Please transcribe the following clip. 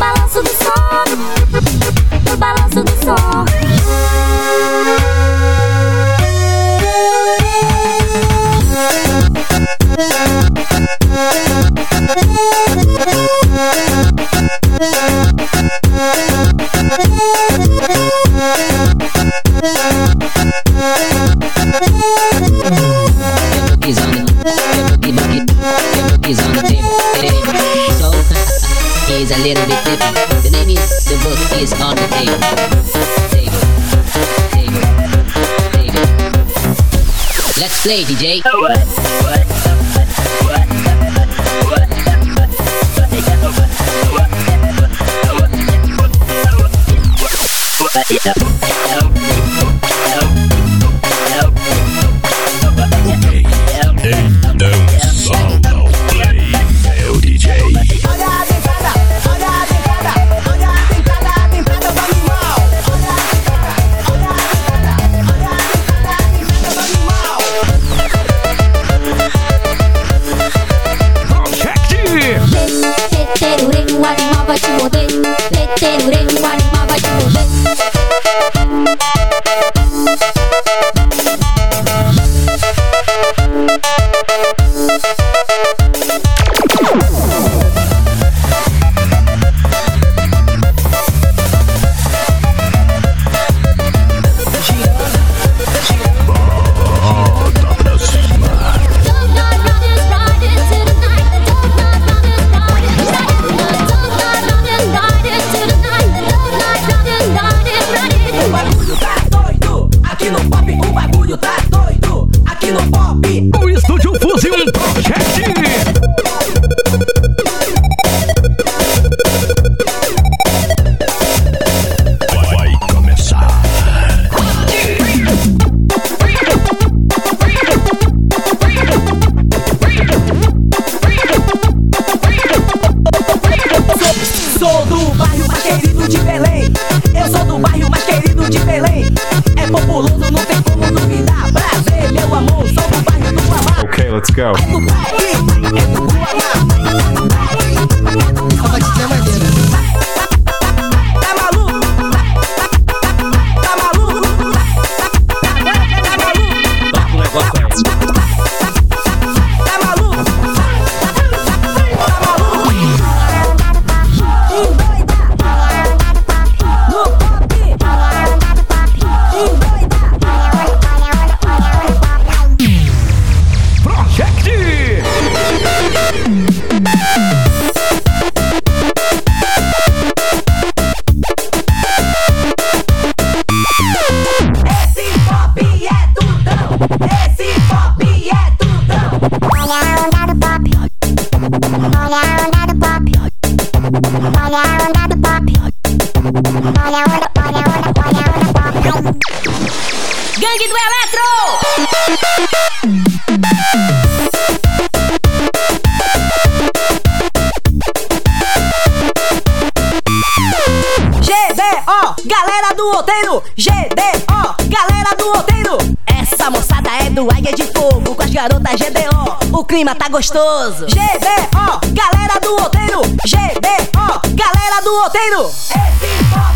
balanço do som, no balanço do som. A little bit different. The name is the book is on the table. Table, table, table. Let's play, DJ. Então Tete, ure, ure, ure, ure, ure, ure, go. Gangue do Eletro! GDO, galera do outeiro GDO, galera do outeiro Essa moçada é do Águia de Fogo Com as garotas GDO, o. Clima tá gostoso. GDO, galera do outeiro GDO, galera do outeiro Esse